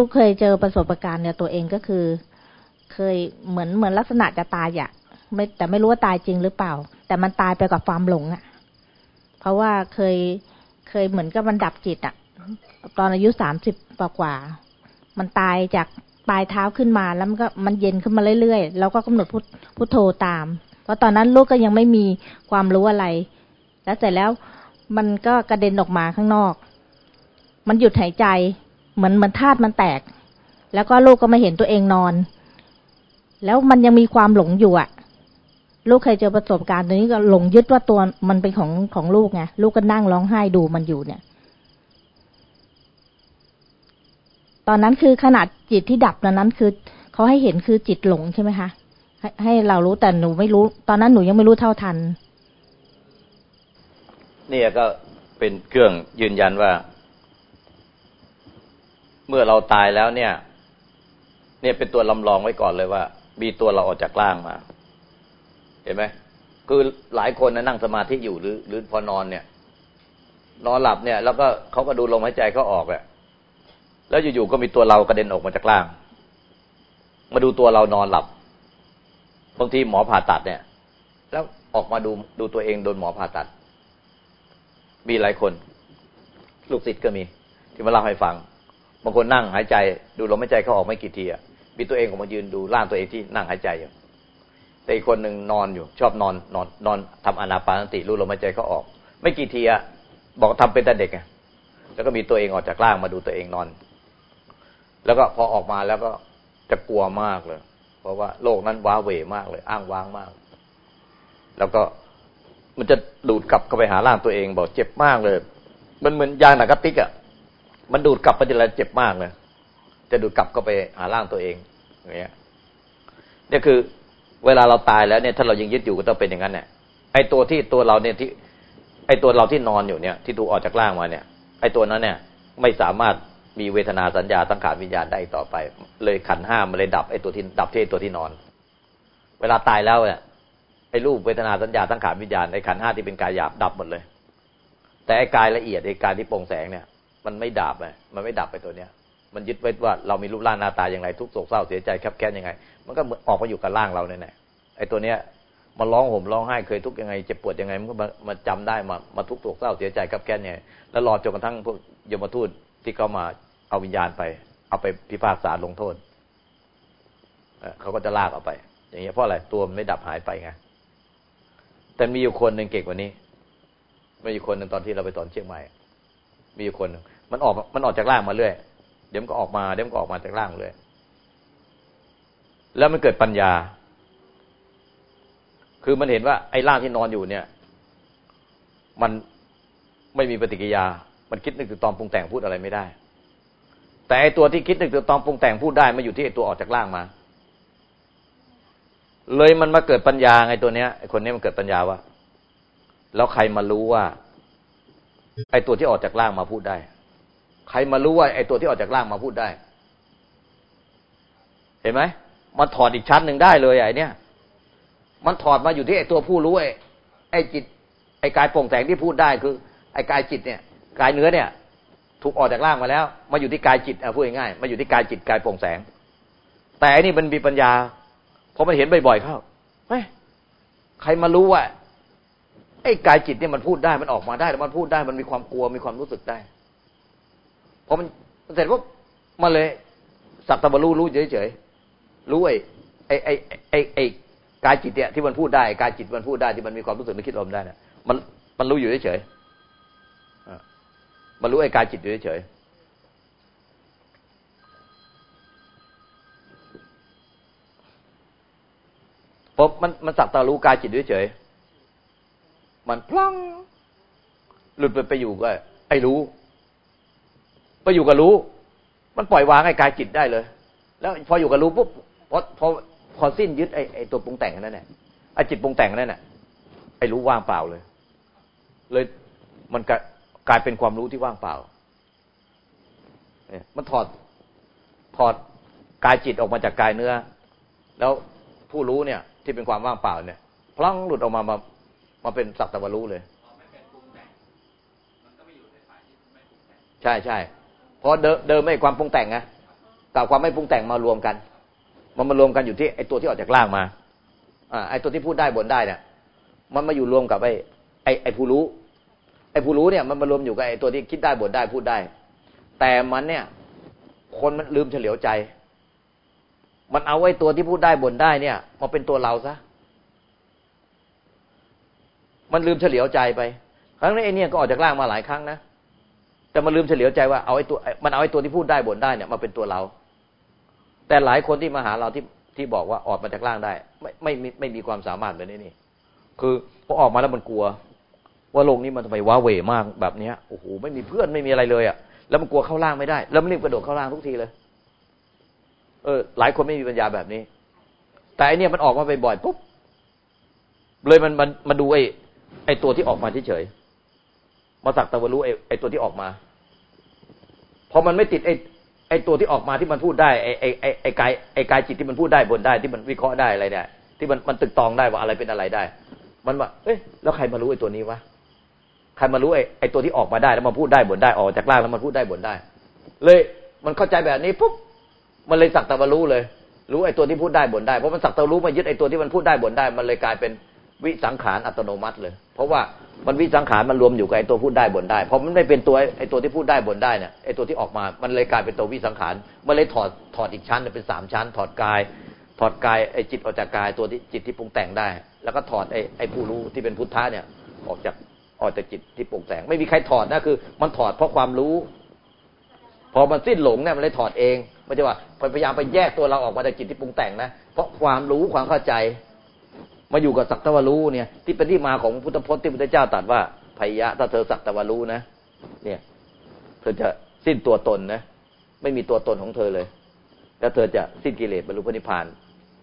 ลูกเคยเจอประสบการณ์เนี่ยตัวเองก็คือ เคยเหมือนเหมือนลักษณะจะตายอะไม่แต่ไม่รู้ว่าตายจริงหรือเปล่า แต่มันตายไปกับความหลงอะเพราะว่าเคยเคยเหมือนกับมันดับจิตอะตอนอายุสามสิบกว่า มันตายจากปลายเท้าขึ้นมาแล้วมันก็มันเย็นขึ้นมาเรื่อยๆแล้วก็กำหนดพุทพุทโธตาม เพราะตอนนั้นลูกก็ยังไม่มีความรู้อะไร แล้วเสร็จแล้วมันก็กระเด็นออกมาข้างนอก มันหยุดหายใจ เหมือนเหมือนธาตุมันแตก แล้วก็ลูกก็มาเห็นตัวเองนอน แล้วมันยังมีความหลงอยู่อะลูกเคยเจอประสบการณ์ตรงนี้ก็หลงยึดว่าตัวมันเป็นของของลูกไงลูกก็นั่งร้องไห้ดูมันอยู่เนี่ย ตอนนั้นคือขนาดจิตที่ดับตอนนั้นคือเขาให้เห็นคือจิตหลงใช่ไหมคะให้ให้เรารู้แต่หนูไม่รู้ ตอนนั้นหนูยังไม่รู้เท่าทัน เนี่ยก็เป็นเครื่องยืนยันว่า เมื่อเราตายแล้วเนี่ย เนี่ยเป็นตัวลำลองไว้ก่อนเลยว่า มีตัวเราออกจากร่างมา เห็นไหมคือหลายคนนะนั่งสมาธิอยู่หรือ หรือพอนอนเนี่ย นอนหลับเนี่ย แล้วก็เขาก็ดูลมหายใจเขาออกแหละแล้วอยู่ๆก็มีตัวเรากระเด็นออกมาจากร่าง มาดูตัวเรานอนหลับบางทีหมอผ่าตัดเนี่ย แล้วออกมาดูดูตัวเองโดนหมอผ่าตัด มีหลายคน ลูกศิษย์ก็มี ที่มาเล่าให้ฟัง บางคนนั่งหายใจ ดูลมหายใจเขาออกไม่กี่ทีอะมีตัวเองออกมายืนดูร่างตัวเองที่นั่งหายใจอยู่แต่อีกคนหนึ่งนอนอยู่ ชอบนอนนอนนอนทำอนาปานสติรู้ลมหายใจเขาออก ไม่กี่ทีอะบอกทำเป็นแต่เด็กอะแล้วก็มีตัวเองออกจากร่างมาดูตัวเองนอน แล้วก็พอออกมาแล้วก็จะกลัวมากเลย เพราะว่าโลกนั้นว้าเหวมากเลย อ้างว้างมาก แล้วก็มันจะดูดกลับเข้าไปหาร่างตัวเอง บอกเจ็บมากเลย มันเหมือนยางหนักกระติกอะ มันดูดกลับไปทีไรเจ็บมากเลยจะดูดกลับเข้าไปหาร่างตัวเองอย่างเงี้ยนี่คือเวลาเราตายแล้วเนี่ยถ้าเรายังยึดอยู่ก็ต้องเป็นอย่างนั้นเนี่ยไอ้ตัวที่ตัวเราเนี่ยที่ ไอ้ตัวเราที่นอนอยู่เนี่ย ที่ถูกออกจากร่างมาเนี่ย ไอ้ตัวนั้นเนี่ย ไม่สามารถมีเวทนาสัญญาตั้งขานวิญญาณได้ต่อไป เลยขันห้ามันเลยดับไอ้ตัวที่ดับที่ตัวที่นอน เวลาตายแล้วเนี่ยไอ้รูปเวทนาสัญญาตั้งขานวิญญาณไอ้ขันห้าที่เป็นกายหยาบดับหมดเลย แต่ไอ้กายละเอียดไอ้กายที่โปร่งแสงเนี่ย มันไม่ดับเลยมันไม่ดับไปตัวเนี้ย มันยึดไว้ว่าเรามีรูปร่างหน้าตาอย่างไร ทุกโศกเศร้าเสียใจแคบแค้นยังไง มันก็ออกมาอยู่กับร่างเราเนี่ยไอ้ตัวเนี้ยมันร้องห่มร้องไห้เคยทุกยังไงเจ็บปวดยังไงมันก็มามาจำได้มามาทุกโศกเศร้าเสียใจแคบแค้นยังไงแล้วรอจนกระทั่งพวกยมทูตที่เขามาเอาวิญญาณไป เอาไปพิพากษาลงโทษเขาก็จะลากเอาไป อย่างเงี้ยเพราะอะไรตัวมันไม่ดับหายไปไงแต่มีอยู่คนหนึ่งเก่งกว่านี้มีอยู่คนหนึ่งตอนที่เราไปสอนเชียงใหม่ มีอยู่คนหนึ่งมันออกมันออกจากร่างมาเรื่อยเดี๋ยวมันก็ออกมาเดี๋ยวมันก็ออกมาจากร่างเลยแล้วมันเกิดปัญญา คือมันเห็นว่าไอ้ร่างที่นอนอยู่เนี่ย มันไม่มีปฏิกิยา มันคิดนึกถึงตอนปรุงแต่งพูดอะไรไม่ได้ แต่ไอ้ตัวที่คิดนึกถึงตอนปรุงแต่งพูดได้มาอยู่ที่ไอ้ตัวออกจากร่างมา เลยมันมาเกิดปัญญาไงตัวเนี้ยไอคนนี้มันเกิดปัญญาว่า แล้วใครมารู้ว่า ไอตัวที่ออกจากร่างมาพูดได้ ใครมารู้ว่าไอตัวที่ออกจากร่างมาพูดได้ เห็นไหมมันถอดอีกชั้นหนึ่งได้เลยไอเนี้ยมันถอดมาอยู่ที่ไอตัวผู้รู้ไอไอจิต ไอกายโปร่งแสงที่พูดได้คือ ไอกายจิตเนี่ยกายเนื้อเนี่ย ถูกออกจากร่างมาแล้ว มาอยู่ที่กายจิตอะพูดง่ายๆมาอยู่ที่กายจิตกายโปร่งแสง แต่อันนี้มันมีปัญญาพอมันเห็นบ่อยๆเข้าเฮ้ยใครมารู้ว่า ไอ้กายจิตเนี่ยมันพูดได้มันออกมาได้แล้วมันพูดได้มันมีความกลัวมีความรู้สึกได้พอมันเสร็จปุ๊บมาเลยสักตะบรู้รู้เฉยๆรู้ไอ้ไอ้ไอ้ไอ้ไอ้กายจิตเนี่ยที่มันพูดได้กายจิตมันพูดได้ที่มันมีความรู้สึกนึกคิดลมได้เนี่ยมันมันรู้อยู่เฉยๆมันรู้ไอ้กายจิตอยู่เฉยๆพบมันมันสักตารู้กายจิตเฉย มันพลังหลุดไปไปอยู่ก็ไอ้รู้ ไปอยู่กับรู้ มันปล่อยวางไอ้กายจิตได้เลย แล้วพออยู่กับรู้ปุ๊บพอพอพอสิ้นยึดไอ้ไอ้ตัวปรุงแต่งนั่นแหละไอ้จิตปรุงแต่งนั่นแหละไอ้รู้ว่างเปล่าเลย เลยมันกลายเป็นความรู้ที่ว่างเปล่ามันถอดถอดกายจิตออกมาจากกายเนื้อ แล้วผู้รู้เนี่ย ที่เป็นความว่างเปล่าเนี่ยพลังหลุดออกมามา มาเป็นสักตะวันรู้เลยใช่ใช่เพราะเดิมเดิมไม่ความปรุงแต่งไงกับความไม่ปรุงแต่งมารวมกัน มันมารวมกันอยู่ที่ไอ้ตัวที่ออกจากล่างมาอ่าไอ้ตัวที่พูดได้บ่นได้เนี่ยมันมาอยู่รวมกับไอ้ไอ้ไอ้ผู้รู้ ไอ้ผู้รู้เนี่ย มันมารวมอยู่กับไอ้ตัวที่คิดได้บ่นได้พูดได้ แต่มันเนี่ย คนมันลืมเฉลียวใจ มันเอาไอ้ตัวที่พูดได้บ่นได้เนี่ยมาเป็นตัวเราซะ มันลืมเฉลียวใจไป ครั้งนี้ไอ้นี่ยก็ออกจากร่างมาหลายครั้งนะ แต่มันลืมเฉลียวใจว่าเอาไอ้ตัว มันเอาไอ้ตัวที่พูดได้บ่นได้เนี่ยมาเป็นตัวเรา แต่หลายคนที่มาหาเราที่ที่บอกว่าออกมาจากร่างได้ไม่ไม่ไม่ไม่มีความสามารถแบบนี้นี่ คือพอออกมาแล้วมันกลัว ว่าโลกนี้มันทำไมว้าเหวมากแบบเนี้ยโอ้โหไม่มีเพื่อนไม่มีอะไรเลยอะ แล้วมันกลัวเข้าร่างไม่ได้ แล้วมันรีบกระโดดเข้าร่างทุกทีเลย เออ หลายคนไม่มีปัญญาแบบนี้ แต่อันเนี้ยมันออกมาไปบ่อยปุ๊บเลยมันมันมาดูไอ้ ไอตัวที่ออกมาเฉยๆมาสักตะวันรู้ไอไอตัวที่ออกมาพอมันไม่ติดไอไอตัวที่ออกมาที่มันพูดได้ไอไอไอไอกายไอกายจิตที่มันพูดได้บนได้ที่มันวิเคราะห์ได้อะไรได้ที่มันมันตึกตองได้ว่าอะไรเป็นอะไรได้ มันว่าเอ๊ะแล้วใครมารู้ไอตัวนี้วะใครมารู้ไอไอตัวที่ออกมาได้แล้วมันพูดได้บนได้ออกจากล่างแล้วมันพูดได้บนได้ เลยมันเข้าใจแบบนี้ปุ๊บมันเลยสักตะวันรู้เลย รู้ไอตัวที่พูดได้บนได้เพราะมันสักตะรู้มายึดไอตัวที่มันพูดได้บนได้ มันเลยกลายเป็น วิสังขารอัตโนมัติเลย เพราะว่ามันวิสังขารมันรวมอยู่กับไอ้ตัวพูดได้บนได้พอมันไม่เป็นตัวไอ้ตัวที่พูดได้บนได้เนี่ยไอ้ตัวที่ออกมา มันเลยกลายเป็นตัววิสังขารมันเลยถอดถอดอีกชั้นเป็นสามชั้น ถอดกาย ถอดกายไอ้จิตออกจากกายตัวที่จิตที่ปรุงแต่งได้ แล้วก็ถอดไอ้ไอ้ผู้รู้ที่เป็นพุทธะเนี่ย ออกจากออกจากจิตที่ปรุงแต่ง ไม่มีใครถอดนะคือ มันถอดเพราะความรู้ พอมันสิ้นหลงเนี่ยมันเลยถอดเองไม่ใช่ว่าพยายามไปแยกตัวเราออกมาจากจิตที่ปรุงแต่งนะเพราะความรู้ความเข้าใจ มาอยู่กับสักตะวรู้เนี่ย ที่เป็นที่มาของพุทธพจน์ที่พระเจ้าตรัสว่าพยะถ้าเธอสักตะวรู้นะเนี่ย เธอจะสิ้นตัวตนนะไม่มีตัวตนของเธอเลย แล้วเธอจะสิ้นกิเลสบรรลุพระนิพพาน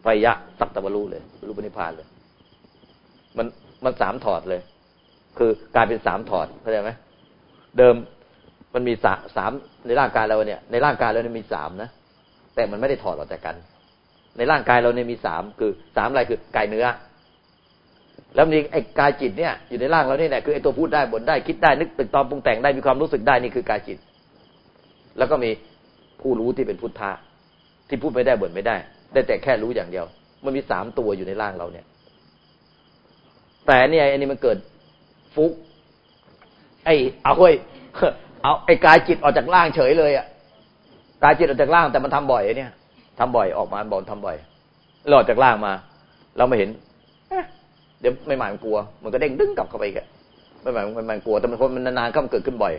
พยะสักตะวรู้เลยบรรลุพระนิพพานเลย มันมันสามถอดเลย คือกลายเป็นสามถอดเข้าใจไหมเดิมมันมีสาสามในร่างกายเราเนี่ย ในร่างกายเราเนี่ยมีสามนะแต่มันไม่ได้ถอดออกจากกัน ในร่างกายเราเนี่ยมีสามคือสามอะไรคือกายเนื้อ แล้วมีไอ้กายจิตเนี่ยอยู่ในร่างเราเนี่ยคือไอ้ตัวพูดได้บ่นได้คิดได้นึกตึกตอมปรุงแต่งได้มีความรู้สึกได้นี่คือกายจิต แล้วก็มีผู้รู้ที่เป็นพุทธะที่พูดไม่ได้บ่นไม่ได้ ได้แต่แค่รู้อย่างเดียว มันมีสามตัวอยู่ในร่างเราเนี่ย แต่เนี่ยอันนี้มันเกิดฟุก ไอ้เอาเฮ้ยเอาไอ้กายจิตออกจากร่างเฉยเลยอะกายจิตออกจากร่างแต่มันทำบ่อยไอ้เนี่ยทำบ่อยออกมาบอกทำบ่อยหลอดจากร่างมา เราไม่เห็น เดี๋ยวไม่หมายมันกลัว มันก็เด้งดึงกลับเข้าไปกันไม่หมายมันมันกลัว แต่มันพอมันนานๆก็มันเกิดขึ้นบ่อย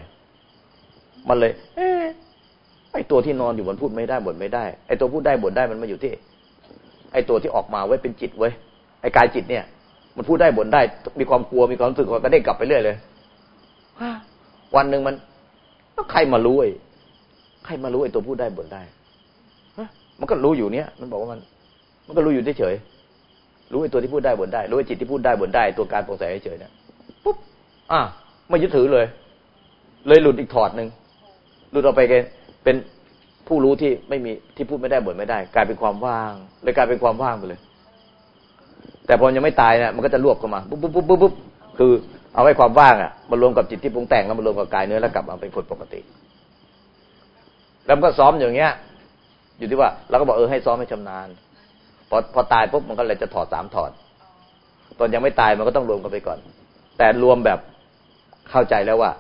มันเลย เอไอตัวที่นอนอยู่มันพูดไม่ได้บ่นไม่ได้ ไอตัวพูดได้บ่นได้มันมาอยู่ที่ ไอตัวที่ออกมาไว้เป็นจิตไว้ ไอกายจิตเนี่ย มันพูดได้บ่นได้ มีความกลัวมีความรู้สึกก็เด้งกลับไปเรื่อยเลยวันหนึ่งมันใครมารู้ไอ้ใครมารู้ไอ้ตัวพูดได้บ่นได้มันก็รู้อยู่เนี้ยมันบอกว่ามัน มันก็รู้อยู่เฉย รู้ไอ้ตัวที่พูดได้บ่นได้ รู้ไอ้จิตที่พูดได้บ่นได้ ตัวการโปร่งใสเฉยเนี่ยปุ๊บอะไม่ยึดถือเลย เลยหลุดอีกถอดหนึ่งหลุดออกไปเป็นผู้รู้ที่ไม่มีที่พูดไม่ได้บ่นไม่ได้ กลายเป็นความว่าง เลยกลายเป็นความว่างไปเลย แต่พอยังไม่ตายเนี่ยมันก็จะรวบเข้ามาปุ๊บปุ๊บปุ๊บปุ๊บคือเอาไว้ความว่างอะมารวมกับจิตที่ปรุงแต่งแล้วมารวมกับกายเนื้อแล้วกลับมาเป็นคนปกติ แล้วก็ซ้อมอย่างเงี้ย อยู่ที่ว่าเราก็บอกเออให้ซ้อมให้ชำนาญ พอพอตายปุ๊บมันก็เลยจะถอดสามถอด ตอนยังไม่ตายมันก็ต้องรวมกันไปก่อน แต่รวมแบบเข้าใจแล้วว่า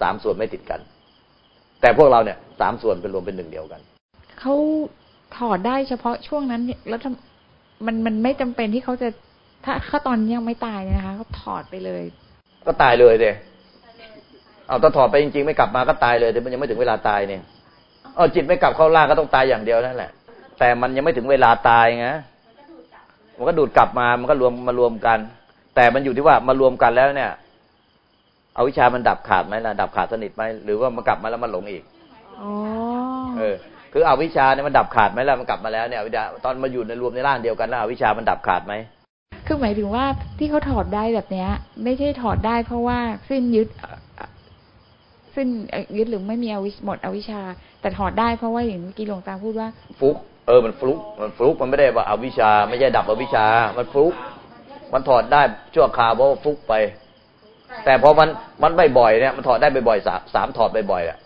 สามส่วนไม่ติดกัน แต่พวกเราเนี่ยสามส่วนเป็นรวมเป็นหนึ่งเดียวกันเขาถอดได้เฉพาะช่วงนั้นแล้วมันมันไม่จำเป็นที่เขาจะถ้าเขาตอนยังไม่ตายนะคะเขาถอดไปเลย ก็ตายเลยเดเอาถ้าถอดไปจริงๆไม่กลับมาก็ตายเลยแต่มันยังไม่ถึงเวลาตายเนี่ยเออจิตไม่กลับเข้าล่างก็ต้องตายอย่างเดียวนั่นแหละ แต่มันยังไม่ถึงเวลาตายไงมันก็ดูดกลับมา มันก็รวมมารวมกัน แต่มันอยู่ที่ว่ามารวมกันแล้วเนี่ย เอาวิชามันดับขาดไหมล่ะ ดับขาดสนิทไหมหรือว่ามันกลับมาแล้วมันหลงอีกอ๋อเออ คือเอาวิชาเนี่ยมันดับขาดไหมล่ะ มันกลับมาแล้วเนี่ยวิชาตอนมาอยู่ในรวมในร่างเดียวกันแล้วเอาวิชามันดับขาดไหมคือหมายถึงว่าที่เขาถอดได้แบบเนี้ย ไม่ใช่ถอดได้เพราะว่าสิ้นยึดสิ้นยึดหรือไม่มีอวิชหมดอวิชา แต่ถอดได้เพราะว่าอย่างเมื่อกี้หลวงตาพูดว่าฟุก เออมันฟลุกมันฟลุกมันไม่ได้ว่าอาวิชา ไม่ใช่ดับอวิชา มันฟลุกมันถอดได้ชั่วคราวเพราะฟลุกไป แต่พอมันมันไม่บ่อยเนี่ยมันถอดได้บ่อยๆสามสามถอดบ่อยๆอะ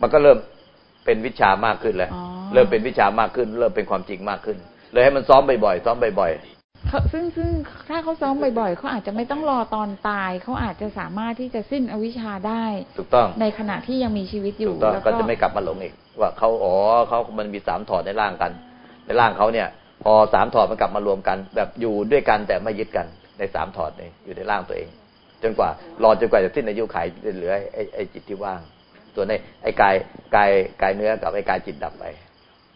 มันก็เริ่มเป็นวิชามากขึ้นแล้วเริ่มเป็นวิชามากขึ้น เริ่มเป็นความจริงมากขึ้น เลยให้มันซ้อมบ่อยๆซ้อมบ่อยๆ ซึ่งซึ่งถ้าเขาซ้อมบ่อยๆเขาอาจจะไม่ต้องรอตอนตาย เขาอาจจะสามารถที่จะสิ้นอวิชชาได้ ถูกต้อง ในขณะที่ยังมีชีวิตอยู่แล้วก็จะไม่กลับมาหลงอีก ว่าเขาอ๋อเขามันมีสามถอดในร่างกัน ในร่างเขาเนี่ย พอสามถอดมันกลับมารวมกัน แบบอยู่ด้วยกันแต่ไม่ยึดกันในสามถอดนี่อยู่ในร่างตัวเอง จนกว่ารอจนกว่าจะสิ้นอายุขัยเหลือไอ้ไอ้จิตที่ว่าง ส่วนในไอ้กายกายกายเนื้อกับไอ้กายจิตดับไป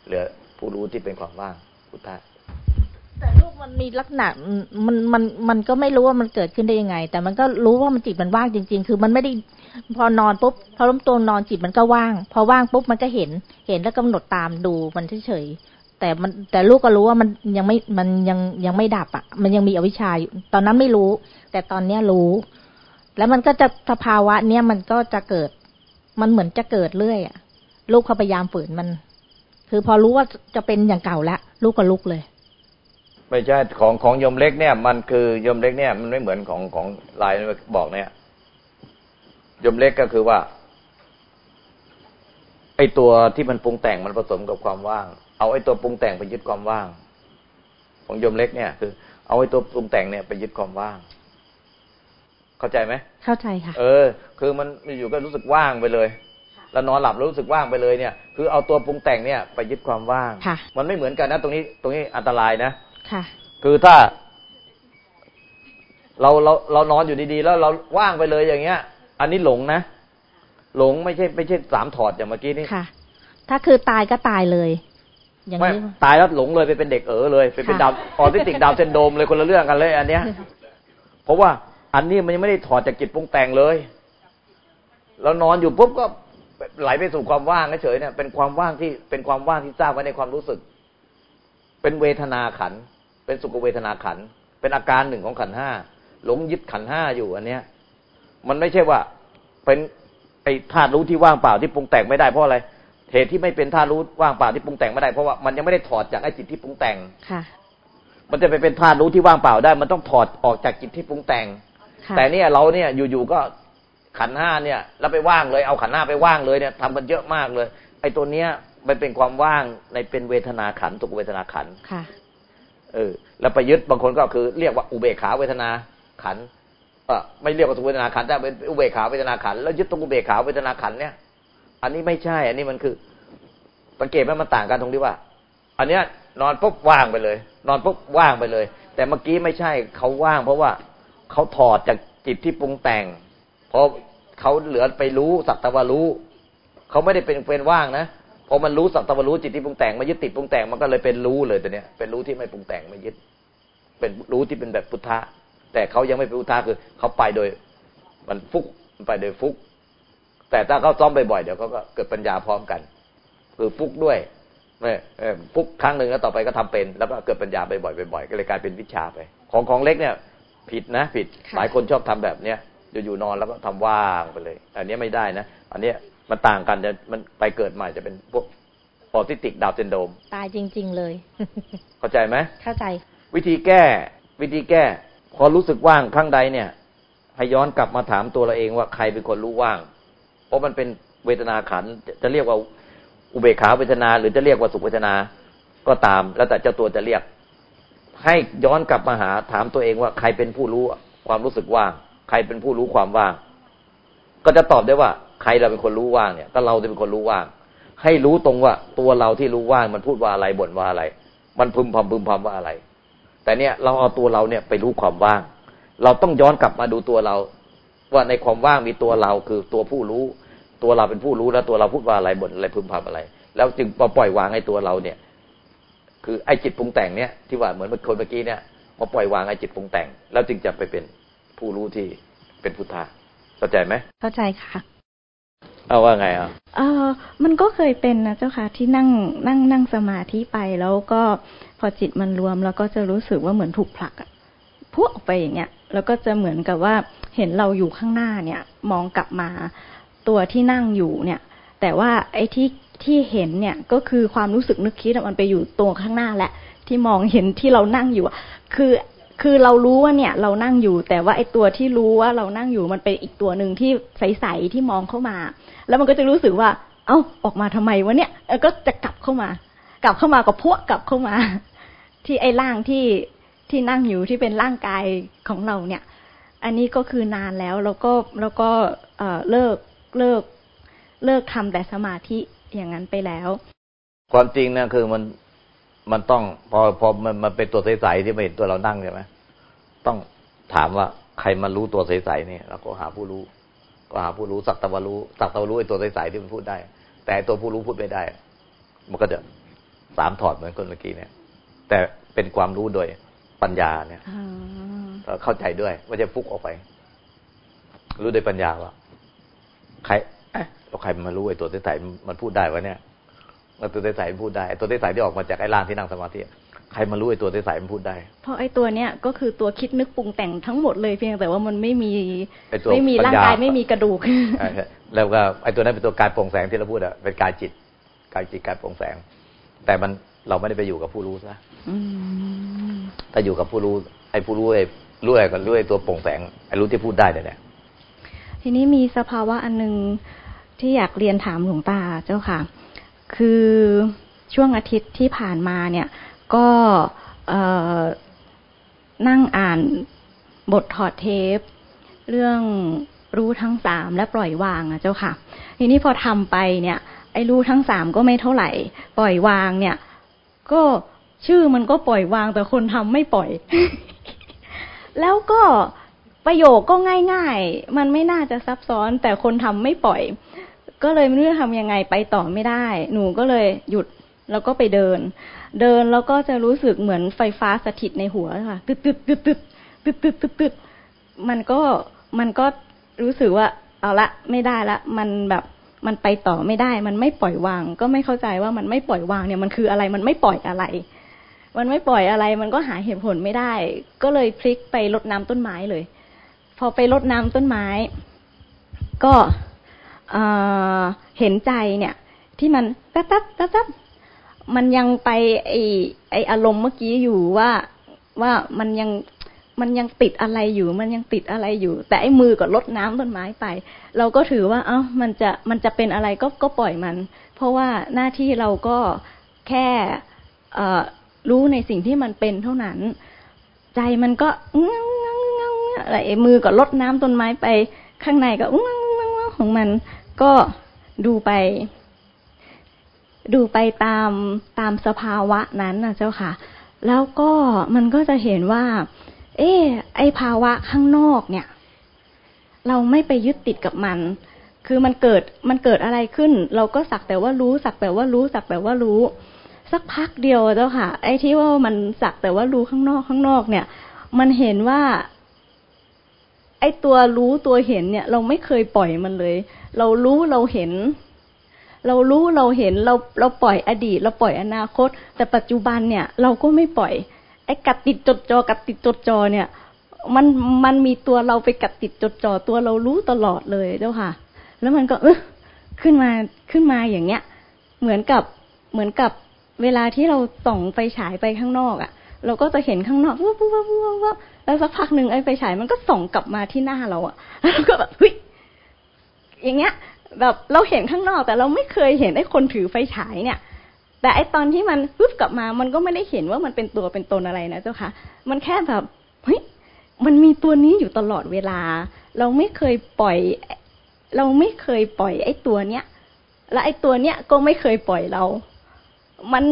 เหลือผู้รู้ที่เป็นความว่างพุทธะ แต่ลูกมันมีลักษณะมันมันมันก็ไม่รู้ว่ามันเกิดขึ้นได้ยังไง แต่มันก็รู้ว่ามันจิตมันว่างจริง ๆ คือมันไม่ได้พอนอนปุ๊บพอล้มตัวนอนจิตมันก็ว่าง พอว่างปุ๊บมันก็เห็น เห็นแล้วกำหนดตามดูมันเฉยๆแต่มันแต่ลูกก็รู้ว่ามันยังไม่มันยังยังไม่ดับอะ มันยังมีอวิชชาอยู่ตอนนั้นไม่รู้ แต่ตอนเนี้ยรู้ แล้วมันก็จะสภาวะเนี้ยมันก็จะเกิด มันเหมือนจะเกิดเรื่อยอะ ลูกเขาพยายามฝืนมัน คือพอรู้ว่าจะเป็นอย่างเก่าแล้วลูกก็ลุกเลย ไม่ใช่ของของยมเล็กเนี่ย มันคือยมเล็กเนี่ย มันไม่เหมือนของของลายบอกเนี่ยยมเล็กก็คือว่าไอตัวที่มันปรุงแต่งมันผสมกับความว่าง เอาไอตัวปรุงแต่งไปยึดความว่าง ของยมเล็กเนี่ย คือ เอาไอตัวปรุงแต่งเนี่ยไปยึดความว่าง เข้าใจไหมเข้าใจค่ะ เออ คือมันอยู่ก็รู้สึกว่างไปเลยแล้วนอนหลับรู้สึกว่างไปเลยเนี่ย คือเอาตัวปรุงแต่งเนี่ยไปยึดความว่างค่ะมันไม่เหมือนกันนะ ตรงนี้ตรงนี้อันตรายนะ ค่ะ คือถ้า เราเราเรานอนอยู่ดีๆ แล้วเราว่างไปเลยอย่างเงี้ย อันนี้หลงนะหลงไม่ใช่ไม่ใช่สามถอดอย่างเมื่อกี้นี่ค่ะ ถ้าคือตายก็ตายเลยอย่างนี้ตายแล้วหลงเลยไปเป็นเด็กเอ๋อเลยไปเป็นดาวออทิติกดาวเซนโดมเลยคนละเรื่องกันเลย อันเนี้ย เพราะว่าอันนี้มันยังไม่ได้ถอดจากจิตปรุงแต่งเลยเรานอนอยู่ปุ๊บก็ไหลไปสู่ความว่างเฉยเนี่ยเป็นความว่างที่เป็นความว่างที่สร้างไว้ในความรู้สึก เป็นเวทนาขัน เป็นสุขเวทนาขัน เป็นอาการหนึ่งของขันห้าหลงยึดขันห้าอยู่อันเนี้ย มันไม่ใช่ว่าเป็นไอ้ธาตุรู้ที่ว่างเปล่าที่ปรุงแต่งไม่ได้เพราะอะไรเหตุที่ไม่เป็นธาตุรู้ว่างเปล่าที่ปรุงแต่งไม่ได้เพราะว่ามันยังไม่ได้ถอดจากไอ้จิตที่ปรุงแต่งค่ะ มันจะไปเป็นธาตุรู้ที่ว่างเปล่าได้ มันต้องถอดออกจากจิตที่ปรุงแต่ง แต่เนี่ยเราเนี่ยอยู่ๆก็ขันห้าเนี่ย แล้วไปว่างเลยเอาขันห้าไปว่างเลยเนี่ยทำกันเยอะมากเลย ไอ้ตัวเนี้ย มันเป็นความว่างในเป็นเวทนาขันตุกเวทนาขันค่ะเออ แล้วไปยึดบางคนก็คือเรียกว่าอุเบกขาเวทนาขันไม่เรียกว่าสุเวทนาขันแต่เป็นอุเบกขาเวทนาขันแล้วยึดตรงอุเบกขาเวทนาขันเนี่ย อันนี้ไม่ใช่ อันนี้มันคือสังเกตไหมมันต่างกันตรงที่ว่า อันเนี้ย นอนปุ๊บว่างไปเลย นอนปุ๊บว่างไปเลย แต่เมื่อกี้ไม่ใช่เขาว่าง เพราะว่าเขาถอดจากจิตที่ปรุงแต่งเพราะเขาเหลือไปรู้สัตตวารู้เขาไม่ได้เป็นเป็นว่างนะ พอมันรู้สัตตวารู้จิตที่ปรุงแต่งมายึดติดปรุงแต่งมันก็เลยเป็นรู้เลยแต่เนี้ยเป็นรู้ที่ไม่ปรุงแต่งไม่ยึด เป็นรู้ที่เป็นแบบพุทธะ แต่เขายังไม่เป็นอุทาคือเขาไปโดย มันฟุกมันไปโดยฟุก แต่ถ้าเขาซ้อมบ่อยๆเดี๋ยวเขาก็เกิดปัญญาพร้อมกัน คือฟุกด้วยไม่ฟุกครั้งหนึ่งแล้วต่อไปก็ทำเป็น แล้วก็เกิดปัญญาบ่อยๆบ่อยๆก็เลยกลายเป็นวิชาไป ของของเล็กเนี่ย ผิดนะผิดหลายคนชอบทำแบบเนี้ยอยู่ๆนอนแล้วก็ทำว่างไปเลย อันนี้ไม่ได้นะ อันนี้ มันต่างกันจะมันไปเกิดใหม่จะเป็นพวกออทิติกดาวเซนโดม ตายจริง ๆ เลย เข้าใจไหมเข้าใจ วิธีแก้ วิธีแก้ พอรู้สึกว่างครั้งใดเนี่ยให้ย้อนกลับมาถามตัวเราเองว่าใครเป็นคนรู้ว่าง เพราะมันเป็นเวทนาขันจะเรียกว่าอุเบกขาเวทนา หรือจะเรียกว่าสุขเวทนาก็ตาม แล้วแต่เจ้าตัวจะเรียก ให้ย้อนกลับมาหาถามตัวเองว่าใครเป็นผู้รู้ความรู้สึกว่าง ใครเป็นผู้รู้ความว่าง ก็จะตอบได้ว่า ใครเราเป็นคนรู้ว่างเนี่ย ก็เราจะเป็นคนรู้ว่าง ให้รู้ตรงว่าตัวเราที่รู้ว่างมันพูดว่าอะไรบ่นว่าอะไร มันพึมพำพึมพำว่าอะไร แต่เนี่ยเราเอาตัวเราเนี่ยไปรู้ความว่าง เราต้องย้อนกลับมาดูตัวเรา ว่าในความว่างมีตัวเราคือตัวผู้รู้ ตัวเราเป็นผู้รู้แล้วตัวเราพูดว่าอะไรบ่นอะไรพึมพำอะไร แล้วจึงพอปล่อยวางให้ตัวเราเนี่ย คือไอ้จิตปรุงแต่งเนี่ยที่ว่าเหมือนคนเมื่อกี้เนี่ยพอปล่อยวางไอ้จิตปรุงแต่ง แล้วจึงจะไปเป็นผู้รู้ที่เป็นพุทธะเข้าใจไหมเข้าใจค่ะ เอาว่าไงอะเออมันก็เคยเป็นนะเจ้าค่ะที่นั่งนั่งนั่งสมาธิไปแล้วก็พอจิตมันรวมแล้วก็จะรู้สึกว่าเหมือนถูกผลักอะพุ่งออกไปอย่างเงี้ยแล้วก็จะเหมือนกับว่าเห็นเราอยู่ข้างหน้าเนี่ย มองกลับมาตัวที่นั่งอยู่เนี่ย แต่ว่าไอ้ที่ที่เห็นเนี่ยก็คือความรู้สึกนึกคิดมันไปอยู่ตัวข้างหน้าแหละที่มองเห็นที่เรานั่งอยู่คือ คือเรารู้ว่าเนี่ยเรานั่งอยู่ แต่ว่าไอ้ตัวที่รู้ว่าเรานั่งอยู่มันเป็นอีกตัวหนึ่งที่ใสๆที่มองเข้ามา แล้วมันก็จะรู้สึกว่า เอ้าออกมาทำไมวะเนี่ยก็จะกลับเข้ามา กลับเข้ามากับพวกกลับเข้ามา ที่ไอ้ร่างที่ที่นั่งอยู่ที่เป็นร่างกายของเราเนี่ย อันนี้ก็คือนานแล้วแล้วก็แล้วก็เอเลิกเลิกเลิกทำแต่สมาธิอย่างนั้นไปแล้ว ความจริงนะคือมันมันต้องพอพอมันมันเป็นตัวใสๆที่ไม่เห็นตัวเรานั่งใช่ไหม ต้องถามว่าใครมารู้ตัวใสๆนี่เราก็หาผู้รู้ ก็หาผู้รู้สักตะวันรู้สักตะวันรู้ไอ้ตัวใสๆที่มันพูดได้ แต่ตัวผู้รู้พูดไม่ได้ มันก็จะสามถอดเหมือนคนเมื่อกี้เนี่ย แต่เป็นความรู้โดยปัญญาเนี่ยเข้าใจด้วยว่าจะฟุกออกไป รู้โดยปัญญาว่าใครเอ๊ะเราใครมารู้ไอ้ตัวใสๆมันพูดได้วะเนี่ยตัวใสๆพูดได้ตัวใสๆที่ออกมาจากไอ้ร่างที่นั่งสมาธิ ใครมารู้ไอ้ตัวใสๆมันพูดได้ เพราะไอ้ตัวเนี้ยก็คือตัวคิดนึกปรุงแต่งทั้งหมดเลยเพียงแต่ว่ามันไม่มีไม่มีร่างกายไม่มีกระดูกแล้วก็ไอ้ตัวนั้นเป็นตัวกายโปร่งแสงที่เราพูดอะเป็นกายจิต กายจิตกายโปร่งแสง แต่มันเราไม่ได้ไปอยู่กับผู้รู้ซะถ้าอยู่กับผู้รู้ ไอ้ผู้รู้ไอ้รู้อะไรก็รู้ไอ้ตัวโปร่งแสงไอ้รู้ที่พูดได้เนี่ยทีนี้มีสภาวะอันหนึ่งที่อยากเรียนถามหลวงตาเจ้าค่ะ คือช่วงอาทิตย์ที่ผ่านมาเนี่ย ก็นั่งอ่านบทถอดเทป เรื่องรู้ทั้งสามและปล่อยวางอะเจ้าค่ะ ทีนี้พอทำไปเนี่ย ไอ้รู้ทั้งสามก็ไม่เท่าไหร่ ปล่อยวางเนี่ย ก็ชื่อมันก็ปล่อยวางแต่คนทำไม่ปล่อย แล้วก็ประโยคก็ง่ายๆ มันไม่น่าจะซับซ้อนแต่คนทำไม่ปล่อย ก็เลยไม่รู้จะทำยังไงไปต่อไม่ได้ หนูก็เลยหยุด แล้วก็ไปเดิน เดินแล้วก็จะรู้สึกเหมือนไฟฟ้าสถิตในหัวค่ะตึ๊ดตึ๊ดตึ๊ดตึ๊ดตึ๊ดตึ๊ดตึ๊ดตึ๊ดมันก็มันก็รู้สึกว่า เอาละไม่ได้ละ มันแบบมันไปต่อไม่ได้ มันไม่ปล่อยวาง ก็ไม่เข้าใจว่ามันไม่ปล่อยวางเนี่ยมันคืออะไรมันไม่ปล่อยอะไร มันไม่ปล่อยอะไร มันก็หาเหตุผลไม่ได้ ก็เลยพลิกไปรดน้ำต้นไม้เลย พอไปรดน้ำต้นไม้ ก็เห็นใจเนี่ย ที่มันแป๊บแป๊บแป๊บแป๊บ มันยังไปไอไออารมณ์เมื่อกี้อยู่ว่าว่ามันยังมันยังติดอะไรอยู่ มันยังติดอะไรอยู่ แต่ไอ้มือก็ลดน้ำต้นไม้ไป เราก็ถือว่า เอ้ามันจะมันจะเป็นอะไรก็ก็ปล่อยมัน เพราะว่าหน้าที่เราก็แค่เอรู้ในสิ่งที่มันเป็นเท่านั้น ใจมันก็งงงงงอะไรมือก็ลดน้ำต้นไม้ไป ข้างในก็งงงงของมันก็ดูไป ดูไปตามตามสภาวะนั้นนะเจ้าค่ะ แล้วก็มันก็จะเห็นว่า เออไอภาวะข้างนอกเนี่ย เราไม่ไปยึดติดกับมัน คือมันเกิดมันเกิดอะไรขึ้น เราก็สักแต่ว่ารู้สักแต่ว่ารู้สักแต่ว่ารู้ สักพักเดียวเจ้าค่ะ ไอ้ที่ว่ามันสักแต่ว่ารู้ข้างนอกข้างนอกเนี่ย มันเห็นว่าไอ้ตัวรู้ตัวเห็นเนี่ย เราไม่เคยปล่อยมันเลย เรารู้เราเห็น เรารู้เราเห็นเราเราปล่อยอดีต เราปล่อยอนาคต แต่ปัจจุบันเนี่ย เราก็ไม่ปล่อยไอ้กัดติดจดจอกัดติดจดจอเนี่ย มันมันมีตัวเราไปกัดติดจดจอตัวเรารู้ตลอดเลยเจ้าค่ะ แล้วมันก็เออขึ้นมาขึ้นมาอย่างเงี้ย เหมือนกับเหมือนกับเวลาที่เราส่องไฟฉายไปข้างนอกอะ่ะ เราก็จะเห็นข้างนอกว้าวว้าวว้าวแล้วสักพักหนึ่งไอ้ไฟฉายมันก็ส่องกลับมาที่หน้าเราอะ่ะแล้วก็แบบเฮ้ยอย่างเงี้ย แบบเราเห็นข้างนอกแต่เราไม่เคยเห็นไอ้คนถือไฟฉายเนี่ย แต่ไอ้ตอนที่มันปึ๊บกลับมา มันก็ไม่ได้เห็นว่ามันเป็นตัวเป็นตนอะไรนะเจ้าค่ะ มันแค่แบบเฮ้ยมันมีตัวนี้อยู่ตลอดเวลา เราไม่เคยปล่อย เราไม่เคยปล่อย ไอ้ตัวเนี้ยและไอ้ตัวเนี้ยก็ไม่เคยปล่อยเรา มัน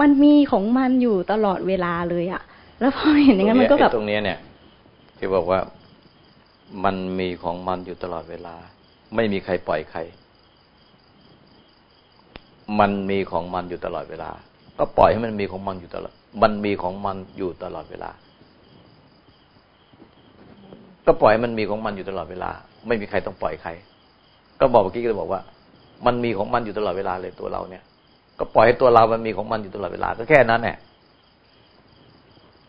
มันมีของมันอยู่ตลอดเวลาเลยอะแล้วพอเห็นอย่างนั้นมันก็แบบตรงนี้เนี่ยที่บอกว่ามันมีของมันอยู่ตลอดเวลา ไม่มีใครปล่อยใคร มันมีของมันอยู่ตลอดเวลา ก็ปล่อยให้มันมีของมันอยู่ตลอด มันมีของมันอยู่ตลอดเวลา ก็ปล่อยให้มันมีของมันอยู่ตลอดเวลา ไม่มีใครต้องปล่อยใคร ก็บอกเมื่อกี้ก็บอกว่า มันมีของมันอยู่ตลอดเวลาเลยตัวเราเนี่ย ก็ปล่อยให้ตัวเรา มันมีของมันอยู่ตลอดเวลา ก็แค่นั้นแหละ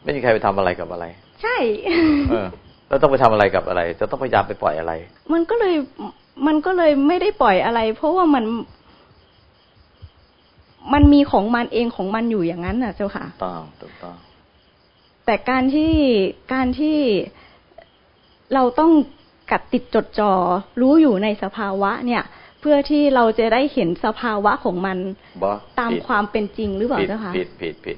ไม่มีใครไปทำอะไรกับอะไร ใช่ เออแล้วต้องไปทำอะไรกับอะไร จะต้องพยายามไปปล่อยอะไร มันก็เลย มันก็เลยไม่ได้ปล่อยอะไร เพราะว่ามัน มันมีของมันเองของมันอยู่อย่างนั้นน่ะ เจ้าค่ะต้องถูกต้อง แต่การที่การที่เราต้องกัดติดจดจอ่อรู้อยู่ในสภาวะ เนี่ย เพื่อพื่อที่เราจะได้เห็นสภาวะของมันบอตามผิดความเป็นจริงหรือเปล่าผิดเจ้าคะผิดผิดผิด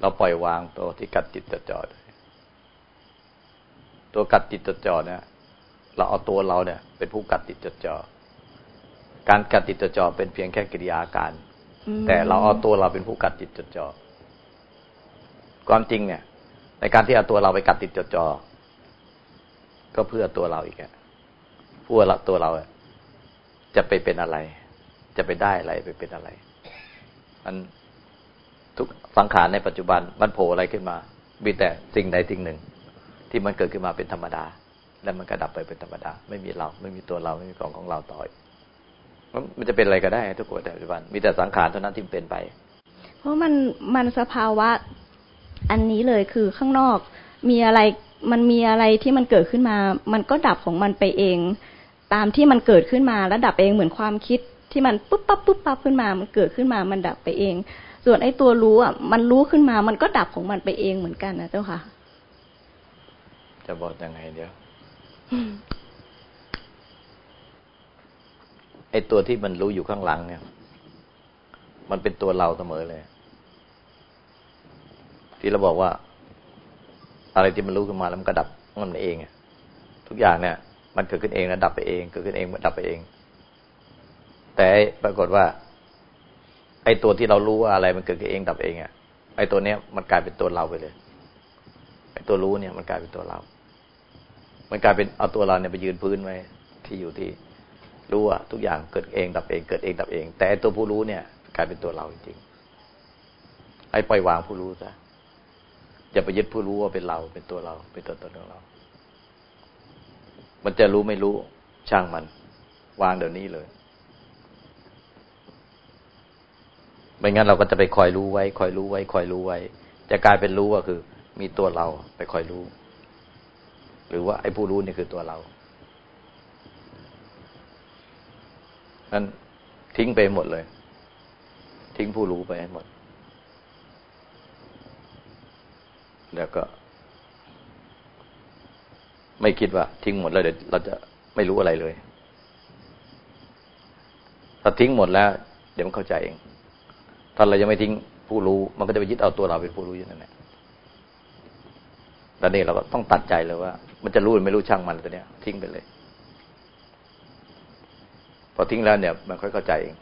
เราปล่อยวางตัวที่กัดจิตจดจ่อด้วยตัวกัดจิตจดจ่อเนี่ย เราเอาตัวเราเนี่ย เป็นผู้กัดจิตจดจ่อการกัดจิตจดจ่อเป็นเพียงแค่กิริยาการอืมแต่เราเอาตัวเราเป็นผู้กัดจิตจดจ่อความจริงเนี่ย ในการที่เอาตัวเราไปกัดจิตจดจ่อก็เพื่อตัวเราอีกอะเพื่อละตัวเราอะจะไปเป็นอะไร จะไปได้อะไรไปเป็นอะไร มันทุกสังขารในปัจจุบันมันโผล่อะไรขึ้นมามีแต่สิ่งใดสิ่งหนึ่ง ที่มันเกิดขึ้นมาเป็นธรรมดา แล้วมันก็ดับไปเป็นธรรมดา ไม่มีเรา ไม่มีตัวเรา ไม่มีของของเราต่ออีกมันมันจะเป็นอะไรก็ได้ ทุกคนในปัจจุบัน มีแต่สังขารเท่านั้นที่เป็นไป เพราะมันมันสภาวะ อันนี้เลยคือข้างนอก มีอะไรมันมีอะไรที่มันเกิดขึ้นมา มันก็ดับของมันไปเอง ตามที่มันเกิดขึ้นมาแล้วดับเองเหมือนความคิดที่มันปุ๊บปั๊บปุ๊บปั๊บขึ้นมา มันเกิดขึ้นมา มันดับไปเอง ส่วนไอ้ตัวรู้อะ มันรู้ขึ้นมา มันก็ดับของมันไปเองเหมือนกันนะเจ้าค่ะ จะบอกยังไงเดี๋ยว ไอ้ตัวที่มันรู้อยู่ข้างหลังเนี่ย มันเป็นตัวเราเสมอเลย ที่เราบอกว่า อะไรที่มันรู้ขึ้นมาแล้วมันก็ดับมันเองทุกอย่างเนี่ย มันเกิดขึ้นเองแล้วดับไปเองเกิดขึ้นเองมันดับไปเอง แต่ปรากฏว่า ไอ้ตัวที่เรารู้ว่าอะไรมันเกิดขึ้นเองดับเองอะไอ้ตัวเนี้ยมันกลายเป็นตัวเราไปเลยไอ้ตัวรู้เนี่ย มันกลายเป็นตัวเรา มันกลายเป็นเอาตัวเราเนี่ยไปยืนพื้นไว้ที่อยู่ที่รู้ว่าทุกอย่างเกิดเองดับเอง เกิดเองดับเอง แต่ตัวผู้รู้เนี่ย กลายเป็นตัวเราจริงๆไอ้ปล่อยวางผู้รู้ซะอย่าไปยึดผู้รู้ว่าเป็นเราเป็นตัวเรา เป็นตัวตนของเรา มันจะรู้ไม่รู้ช่างมัน วางเดี๋ยวนี้เลย ไม่งั้นเราก็จะไปคอยรู้ไว้ คอยรู้ไว้ คอยรู้ไว้ จะกลายเป็นรู้ก็คือ มีตัวเราไปคอยรู้ หรือว่าไอ้ผู้รู้นี่คือตัวเรานั้นทิ้งไปหมดเลย ทิ้งผู้รู้ไปให้หมด แล้วก็ ไม่คิดว่า ทิ้งหมดแล้วเดี๋ยวเราจะไม่รู้อะไรเลยถ้าทิ้งหมดแล้ว เดี๋ยวมันเข้าใจเอง ถ้าเรายังไม่ทิ้งผู้รู้ มันก็จะไปยึดเอาตัวเราเป็นผู้รู้อยู่นั่นแหละแล้วนี่เราก็ต้องตัดใจเลยว่า มันจะรู้หรือไม่รู้ช่างมันตัวเนี้ย ทิ้งไปเลย พอทิ้งแล้วเนี่ย มันค่อยเข้าใจเอง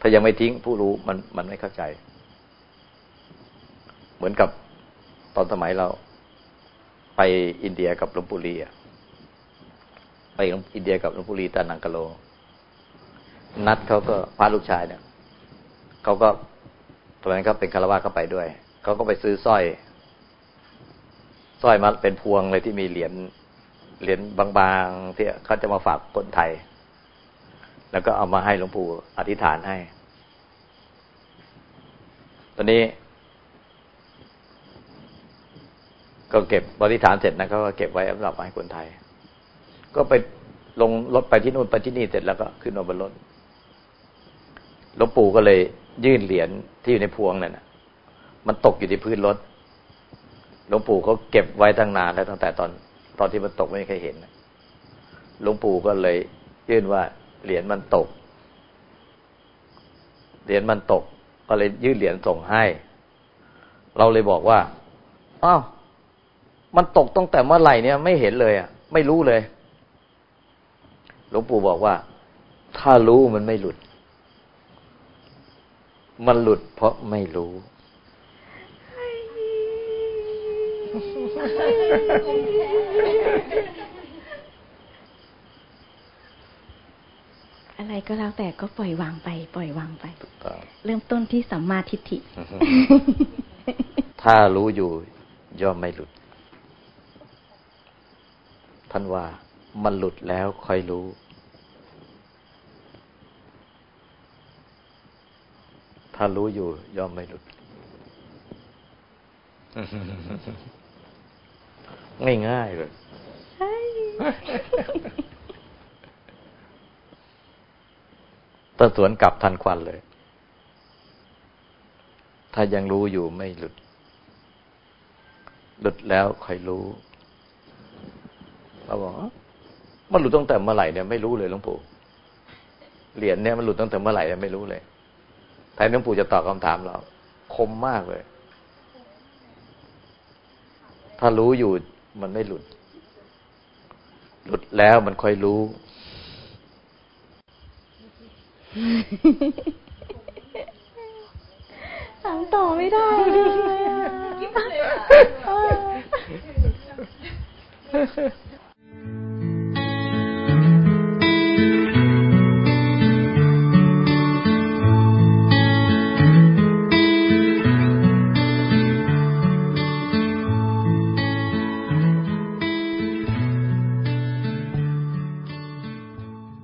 ถ้ายังไม่ทิ้งผู้รู้มันมันไม่เข้าใจ เหมือนกับตอนสมัยเราไปอินเดียกับหลวงปู่ลีอะไปอินเดียกับหลวงปู่ลีตานังกะโล นัดเขาก็พาลูกชายเนี่ยเขาก็ตอนนั้นเขาเป็นคารวะเข้าไปด้วย เขาก็ไปซื้อสร้อย ร้อยมาเป็นพวงเลยที่มีเหรียญเหรียญบางๆที่เขาจะมาฝากคนไทย แล้วก็เอามาให้หลวงปู่อธิษฐานให้ ตอนนี้ ก็เก็บบริฐานเสร็จนะเขาก็เก็บไว้สำหรับให้คนไทย ก็ไปลงรถไปที่นู่นไปที่นี่เสร็จแล้วก็ขึ้นมาบนรถหลวงปู่ก็เลยยื่นเหรียญที่อยู่ในพวงนั่นนะมันตกอยู่ที่พื้นรถ หลวงปู่เขาเก็บไว้ตั้งนานแล้วตั้งแต่ตอนตอนที่มันตกไม่มีใครเห็นหลวงปู่ก็เลยยื่นว่าเหรียญมันตก เหรียญมันตก ก็เลยยื่นเหรียญส่งให้ เราเลยบอกว่าอ้าวมันตกตั้งแต่เมื่อไหร่เนี่ย ไม่เห็นเลยอะ ไม่รู้เลย หลวงปู่บอกว่า ถ้ารู้มันไม่หลุด มันหลุดเพราะไม่รู้ อะไรก็แล้วแต่ก็ปล่อยวางไป ปล่อยวางไปถูกต้องเริ่มต้นที่สัมมาทิฏฐิถ้ารู้อยู่ย่อมไม่หลุด ท่านว่ามันหลุดแล้วค่อยรู้ ถ้ารู้อยู่ย่อมไม่หลุด ง่ายๆเลยถ้าสวนกลับทันควันเลย ถ้ายังรู้อยู่ไม่หลุด หลุดแล้วใครรู้เราบอกมันหลุดตั้งแต่เมื่อไหร่เนี่ยไม่รู้เลยหลวงปู่ เหรียญเนี่ยมันหลุดตั้งแต่เมื่อไหร่เนี่ยไม่รู้เลยท่านหลวงปู่จะตอบคำถามเรา คมมากเลย ถ้ารู้อยู่ มันไม่หลุด หลุดแล้วมันค่อยรู้ ถามต่อไม่ได้เลย